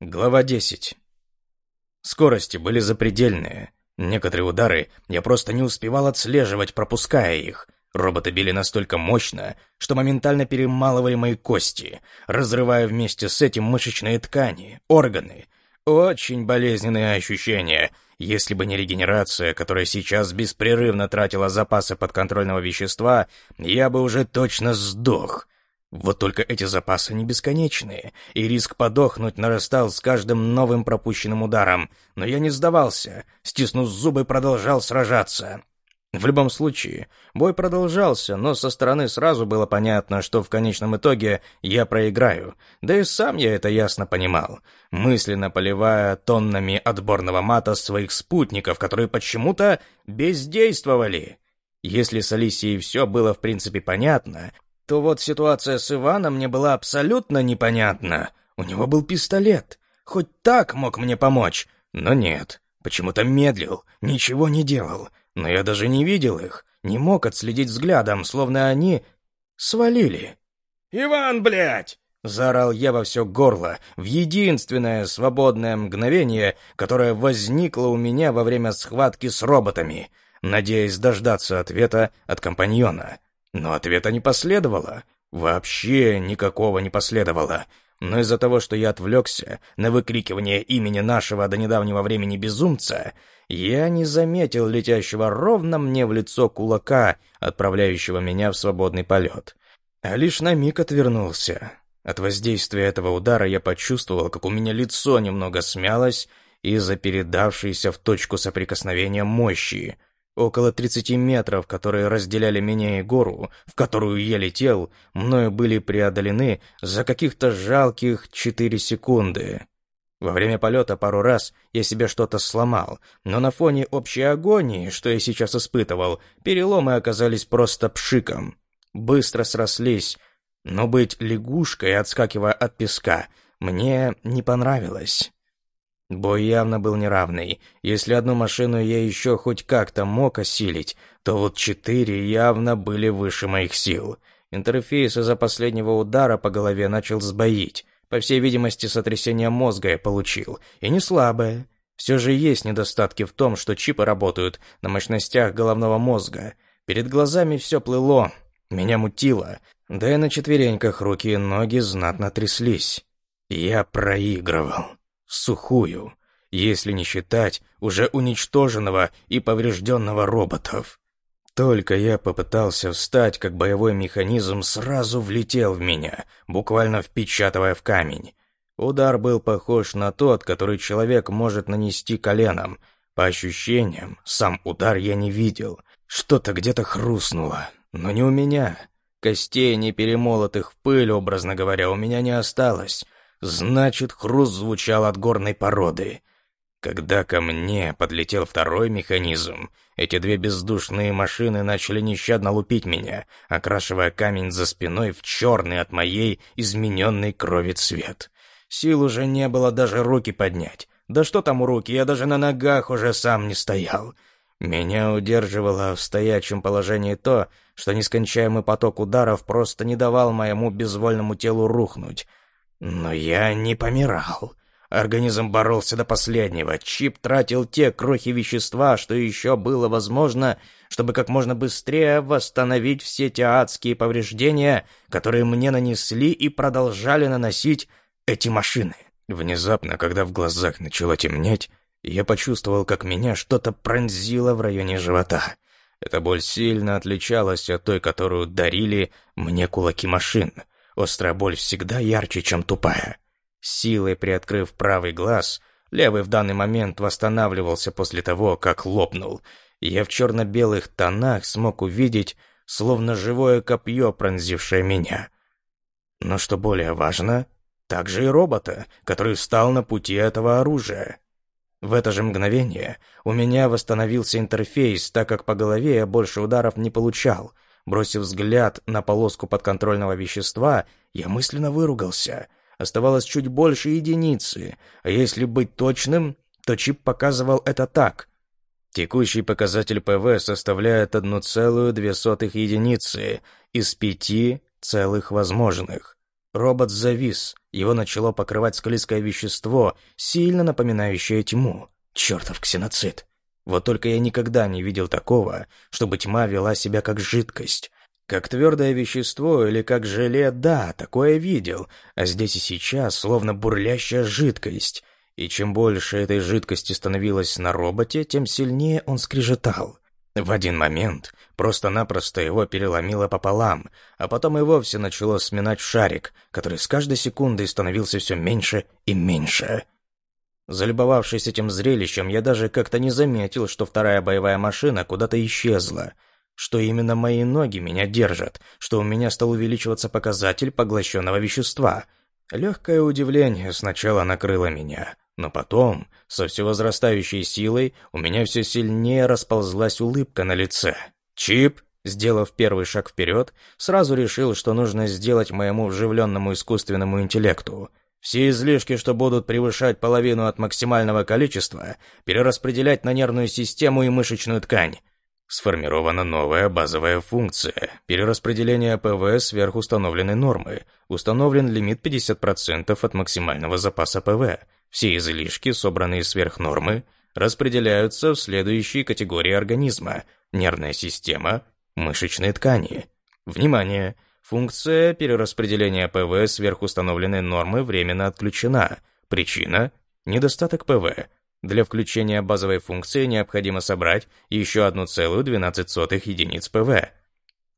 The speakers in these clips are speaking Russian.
Глава 10. Скорости были запредельные. Некоторые удары я просто не успевал отслеживать, пропуская их. Роботы били настолько мощно, что моментально перемалывали мои кости, разрывая вместе с этим мышечные ткани, органы. Очень болезненные ощущения. Если бы не регенерация, которая сейчас беспрерывно тратила запасы подконтрольного вещества, я бы уже точно сдох. Вот только эти запасы не бесконечные, и риск подохнуть нарастал с каждым новым пропущенным ударом, но я не сдавался, стиснув зубы, продолжал сражаться. В любом случае, бой продолжался, но со стороны сразу было понятно, что в конечном итоге я проиграю, да и сам я это ясно понимал, мысленно поливая тоннами отборного мата своих спутников, которые почему-то бездействовали. Если с Алисией все было в принципе понятно, то вот ситуация с Иваном мне была абсолютно непонятна. У него был пистолет. Хоть так мог мне помочь. Но нет, почему-то медлил, ничего не делал. Но я даже не видел их, не мог отследить взглядом, словно они свалили. «Иван, блядь!» — заорал я во все горло, в единственное свободное мгновение, которое возникло у меня во время схватки с роботами, надеясь дождаться ответа от компаньона. Но ответа не последовало. Вообще никакого не последовало. Но из-за того, что я отвлекся на выкрикивание имени нашего до недавнего времени безумца, я не заметил летящего ровно мне в лицо кулака, отправляющего меня в свободный полет. А лишь на миг отвернулся. От воздействия этого удара я почувствовал, как у меня лицо немного смялось из-за передавшейся в точку соприкосновения мощи, Около 30 метров, которые разделяли меня и гору, в которую я летел, мною были преодолены за каких-то жалких 4 секунды. Во время полета пару раз я себе что-то сломал, но на фоне общей агонии, что я сейчас испытывал, переломы оказались просто пшиком. Быстро срослись, но быть лягушкой, отскакивая от песка, мне не понравилось. Бой явно был неравный. Если одну машину я еще хоть как-то мог осилить, то вот четыре явно были выше моих сил. Интерфейс из-за последнего удара по голове начал сбоить. По всей видимости, сотрясение мозга я получил. И не слабое. Все же есть недостатки в том, что чипы работают на мощностях головного мозга. Перед глазами все плыло, меня мутило, да и на четвереньках руки и ноги знатно тряслись. Я проигрывал сухую, если не считать уже уничтоженного и поврежденного роботов. Только я попытался встать, как боевой механизм сразу влетел в меня, буквально впечатывая в камень. Удар был похож на тот, который человек может нанести коленом. По ощущениям, сам удар я не видел. Что-то где-то хрустнуло, но не у меня. Костей, не перемолотых в пыль, образно говоря, у меня не осталось. Значит, хруст звучал от горной породы. Когда ко мне подлетел второй механизм, эти две бездушные машины начали нещадно лупить меня, окрашивая камень за спиной в черный от моей измененной крови цвет. Сил уже не было даже руки поднять. Да что там руки, я даже на ногах уже сам не стоял. Меня удерживало в стоячем положении то, что нескончаемый поток ударов просто не давал моему безвольному телу рухнуть, но я не помирал. Организм боролся до последнего. Чип тратил те крохи вещества, что еще было возможно, чтобы как можно быстрее восстановить все те адские повреждения, которые мне нанесли и продолжали наносить эти машины. Внезапно, когда в глазах начало темнеть, я почувствовал, как меня что-то пронзило в районе живота. Эта боль сильно отличалась от той, которую дарили мне кулаки машин — Острая боль всегда ярче, чем тупая. Силой приоткрыв правый глаз, левый в данный момент восстанавливался после того, как лопнул. Я в черно-белых тонах смог увидеть, словно живое копье, пронзившее меня. Но что более важно, также и робота, который встал на пути этого оружия. В это же мгновение у меня восстановился интерфейс, так как по голове я больше ударов не получал — Бросив взгляд на полоску подконтрольного вещества, я мысленно выругался. Оставалось чуть больше единицы, а если быть точным, то чип показывал это так. Текущий показатель ПВ составляет 1,2 единицы из пяти целых возможных. робот завис, его начало покрывать склизкое вещество, сильно напоминающее тьму. Чертов ксеноцид. Вот только я никогда не видел такого, чтобы тьма вела себя как жидкость. Как твердое вещество или как желе, да, такое видел, а здесь и сейчас словно бурлящая жидкость. И чем больше этой жидкости становилось на роботе, тем сильнее он скрежетал. В один момент просто-напросто его переломило пополам, а потом и вовсе начало сминать шарик, который с каждой секундой становился все меньше и меньше. Залюбовавшись этим зрелищем, я даже как-то не заметил, что вторая боевая машина куда-то исчезла, что именно мои ноги меня держат, что у меня стал увеличиваться показатель поглощенного вещества. Легкое удивление сначала накрыло меня, но потом, со все возрастающей силой, у меня все сильнее расползлась улыбка на лице. Чип, сделав первый шаг вперед, сразу решил, что нужно сделать моему вживленному искусственному интеллекту — все излишки, что будут превышать половину от максимального количества, перераспределять на нервную систему и мышечную ткань. Сформирована новая базовая функция – перераспределение ПВ сверх установленной нормы. Установлен лимит 50% от максимального запаса ПВ. Все излишки, собранные сверх нормы, распределяются в следующие категории организма – нервная система, мышечные ткани. Внимание! Функция перераспределения ПВ сверх установленной нормы временно отключена. Причина – недостаток ПВ. Для включения базовой функции необходимо собрать еще 1,12 единиц ПВ.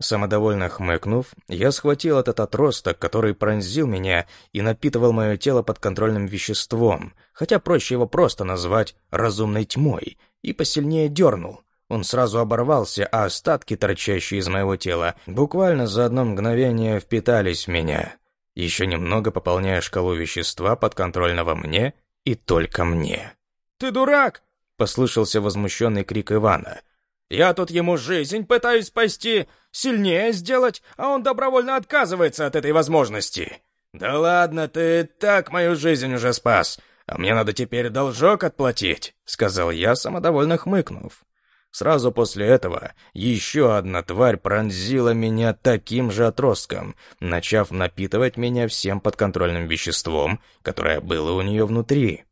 Самодовольно хмыкнув, я схватил этот отросток, который пронзил меня и напитывал мое тело подконтрольным веществом, хотя проще его просто назвать «разумной тьмой», и посильнее дернул. Он сразу оборвался, а остатки, торчащие из моего тела, буквально за одно мгновение впитались в меня, еще немного пополняя шкалу вещества, подконтрольного мне и только мне. «Ты дурак!» — послышался возмущенный крик Ивана. «Я тут ему жизнь пытаюсь спасти, сильнее сделать, а он добровольно отказывается от этой возможности. Да ладно, ты так мою жизнь уже спас, а мне надо теперь должок отплатить», — сказал я, самодовольно хмыкнув. Сразу после этого еще одна тварь пронзила меня таким же отростком, начав напитывать меня всем подконтрольным веществом, которое было у нее внутри.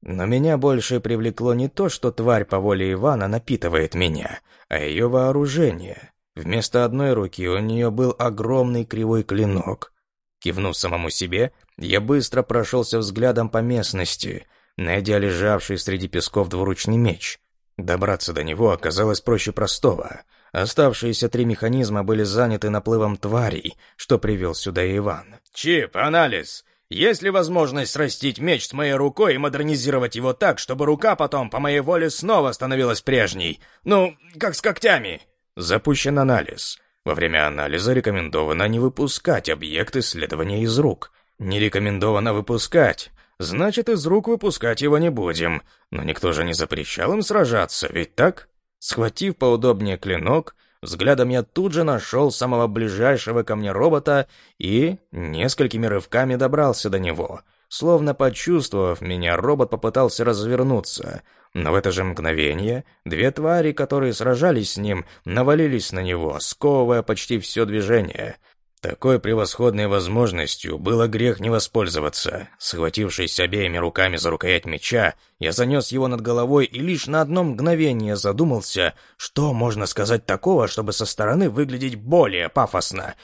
Но меня больше привлекло не то, что тварь по воле Ивана напитывает меня, а ее вооружение. Вместо одной руки у нее был огромный кривой клинок. Кивнув самому себе, я быстро прошелся взглядом по местности, найдя лежавший среди песков двуручный меч — Добраться до него оказалось проще простого. Оставшиеся три механизма были заняты наплывом тварей, что привел сюда Иван. «Чип, анализ. Есть ли возможность срастить меч с моей рукой и модернизировать его так, чтобы рука потом, по моей воле, снова становилась прежней? Ну, как с когтями?» Запущен анализ. Во время анализа рекомендовано не выпускать объект исследования из рук. Не рекомендовано выпускать, значит, из рук выпускать его не будем. Но никто же не запрещал им сражаться, ведь так? Схватив поудобнее клинок, взглядом я тут же нашел самого ближайшего ко мне робота и несколькими рывками добрался до него. Словно почувствовав меня, робот попытался развернуться, но в это же мгновение две твари, которые сражались с ним, навалились на него, сковывая почти все движение. Такой превосходной возможностью было грех не воспользоваться. Схватившись обеими руками за рукоять меча, я занес его над головой и лишь на одно мгновение задумался, что можно сказать такого, чтобы со стороны выглядеть более пафосно.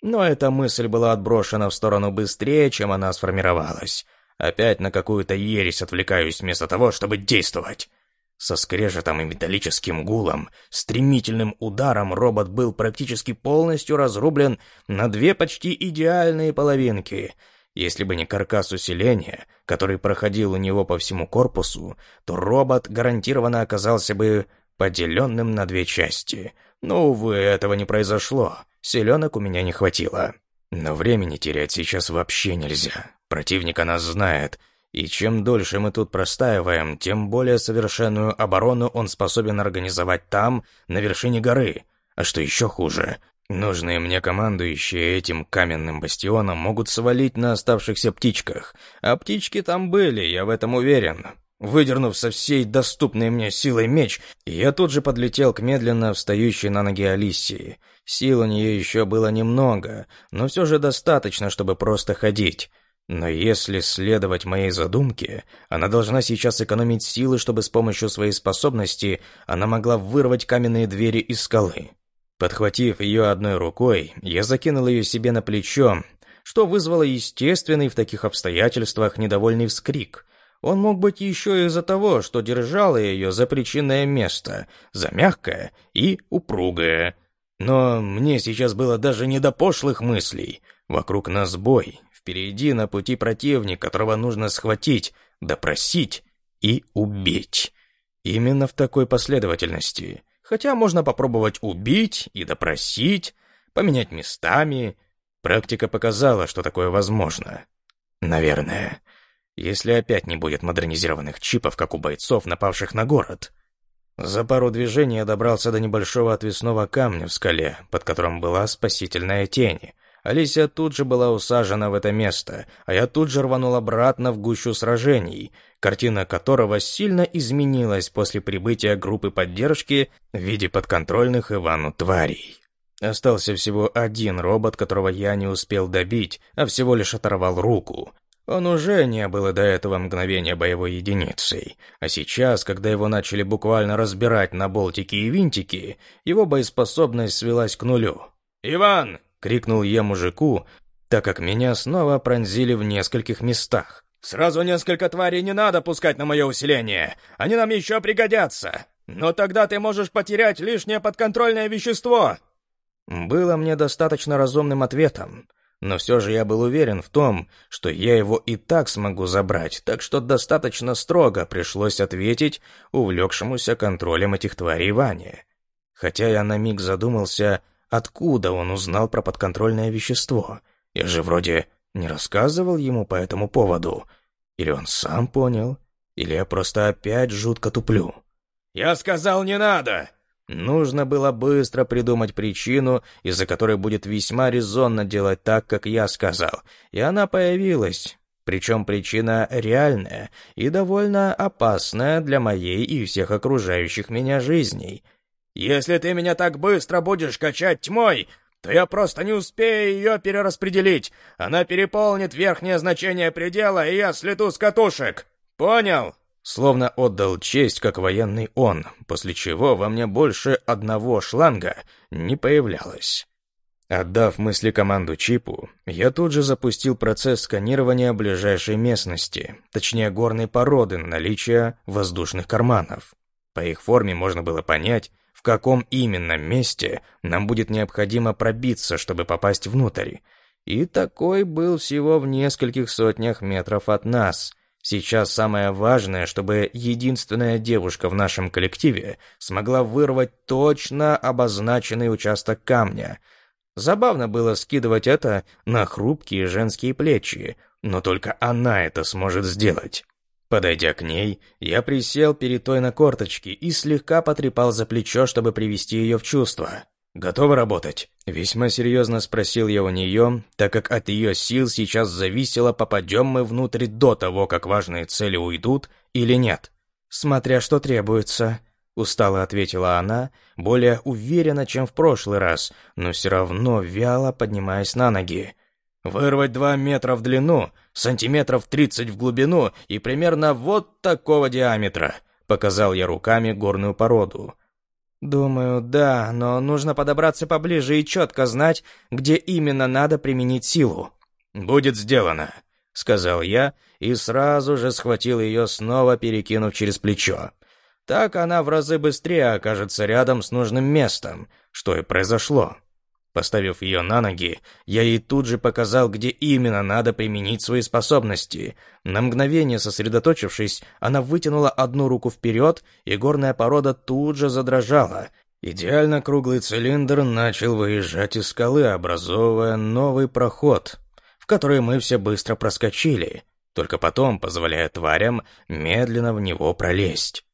Но эта мысль была отброшена в сторону быстрее, чем она сформировалась. Опять на какую-то ересь отвлекаюсь вместо того, чтобы действовать. Со скрежетом и металлическим гулом, стремительным ударом робот был практически полностью разрублен на две почти идеальные половинки. Если бы не каркас усиления, который проходил у него по всему корпусу, то робот гарантированно оказался бы поделенным на две части. Но, увы, этого не произошло. Селенок у меня не хватило. Но времени терять сейчас вообще нельзя. Противник нас знает — и чем дольше мы тут простаиваем, тем более совершенную оборону он способен организовать там, на вершине горы. А что еще хуже, нужные мне командующие этим каменным бастионом могут свалить на оставшихся птичках. А птички там были, я в этом уверен. Выдернув со всей доступной мне силой меч, я тут же подлетел к медленно встающей на ноги Алисии. Сил у нее еще было немного, но все же достаточно, чтобы просто ходить. Но если следовать моей задумке, она должна сейчас экономить силы, чтобы с помощью своей способности она могла вырвать каменные двери из скалы. Подхватив ее одной рукой, я закинул ее себе на плечо, что вызвало естественный в таких обстоятельствах недовольный вскрик — он мог быть еще из-за того, что держал ее за причинное место, за мягкое и упругое. Но мне сейчас было даже не до пошлых мыслей. Вокруг нас бой, впереди на пути противник, которого нужно схватить, допросить и убить. Именно в такой последовательности. Хотя можно попробовать убить и допросить, поменять местами. Практика показала, что такое возможно. Наверное если опять не будет модернизированных чипов, как у бойцов, напавших на город. За пару движений я добрался до небольшого отвесного камня в скале, под которым была спасительная тень. Алисия тут же была усажена в это место, а я тут же рванул обратно в гущу сражений, картина которого сильно изменилась после прибытия группы поддержки в виде подконтрольных Ивану тварей. Остался всего один робот, которого я не успел добить, а всего лишь оторвал руку. Он уже не было до этого мгновения боевой единицей, а сейчас, когда его начали буквально разбирать на болтики и винтики, его боеспособность свелась к нулю. «Иван!» — крикнул я мужику, так как меня снова пронзили в нескольких местах. «Сразу несколько тварей не надо пускать на мое усиление, они нам еще пригодятся, но тогда ты можешь потерять лишнее подконтрольное вещество!» Было мне достаточно разумным ответом, но все же я был уверен в том, что я его и так смогу забрать, так что достаточно строго пришлось ответить увлекшемуся контролем этих тварей Ване. Хотя я на миг задумался, откуда он узнал про подконтрольное вещество. Я же вроде не рассказывал ему по этому поводу. Или он сам понял, или я просто опять жутко туплю. «Я сказал, не надо!» Нужно было быстро придумать причину, из-за которой будет весьма резонно делать так, как я сказал. И она появилась. Причем причина реальная и довольно опасная для моей и всех окружающих меня жизней. «Если ты меня так быстро будешь качать тьмой, то я просто не успею ее перераспределить. Она переполнит верхнее значение предела, и я слету с катушек. Понял?» Словно отдал честь, как военный он, после чего во мне больше одного шланга не появлялось. Отдав мысли команду чипу, я тут же запустил процесс сканирования ближайшей местности, точнее горной породы на наличие воздушных карманов. По их форме можно было понять, каком именно месте нам будет необходимо пробиться, чтобы попасть внутрь. И такой был всего в нескольких сотнях метров от нас — Сейчас самое важное, чтобы единственная девушка в нашем коллективе смогла вырвать точно обозначенный участок камня. Забавно было скидывать это на хрупкие женские плечи, но только она это сможет сделать. Подойдя к ней, я присел перед той на корточки и слегка потрепал за плечо, чтобы привести ее в чувство. «Готова работать?» Весьма серьезно спросил я у нее, так как от ее сил сейчас зависело, попадем мы внутрь до того, как важные цели уйдут или нет. «Смотря что требуется», — устало ответила она, более уверенно, чем в прошлый раз, но все равно вяло поднимаясь на ноги. «Вырвать два метра в длину, сантиметров тридцать в глубину и примерно вот такого диаметра», — показал я руками горную породу. «Думаю, да, но нужно подобраться поближе и четко знать, где именно надо применить силу». «Будет сделано», — сказал я и сразу же схватил ее, снова перекинув через плечо. Так она в разы быстрее окажется рядом с нужным местом, что и произошло. Поставив ее на ноги, я ей тут же показал, где именно надо применить свои способности. На мгновение сосредоточившись, она вытянула одну руку вперед, и горная порода тут же задрожала. Идеально круглый цилиндр начал выезжать из скалы, образовывая новый проход, в который мы все быстро проскочили, только потом позволяя тварям медленно в него пролезть.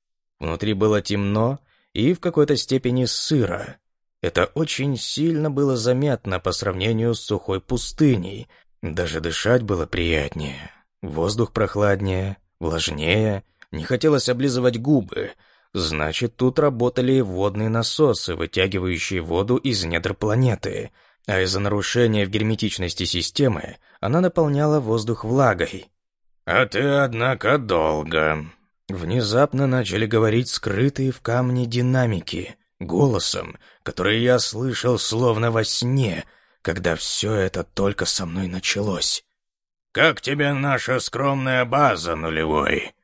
Внутри было темно и в какой-то степени сыро. Это очень сильно было заметно по сравнению с сухой пустыней. Даже дышать было приятнее. Воздух прохладнее, влажнее, не хотелось облизывать губы. Значит, тут работали водные насосы, вытягивающие воду из недр планеты. А из-за нарушения в герметичности системы она наполняла воздух влагой. «А ты, однако, долго». Внезапно начали говорить скрытые в камне динамики, голосом, который я слышал словно во сне, когда все это только со мной началось. «Как тебе наша скромная база, нулевой?»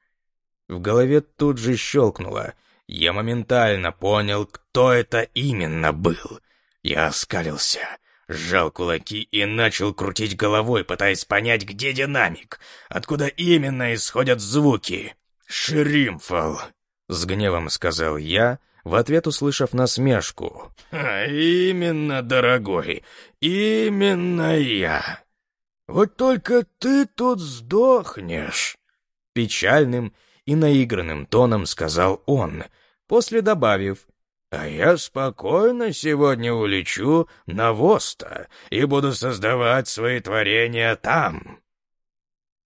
В голове тут же щелкнуло. Я моментально понял, кто это именно был. Я оскалился, сжал кулаки и начал крутить головой, пытаясь понять, где динамик, откуда именно исходят звуки. «Шримфал», — с гневом сказал я, в ответ услышав насмешку. «А именно, дорогой, именно я. Вот только ты тут сдохнешь», — печальным и наигранным тоном сказал он, после добавив, «А я спокойно сегодня улечу на Воста и буду создавать свои творения там».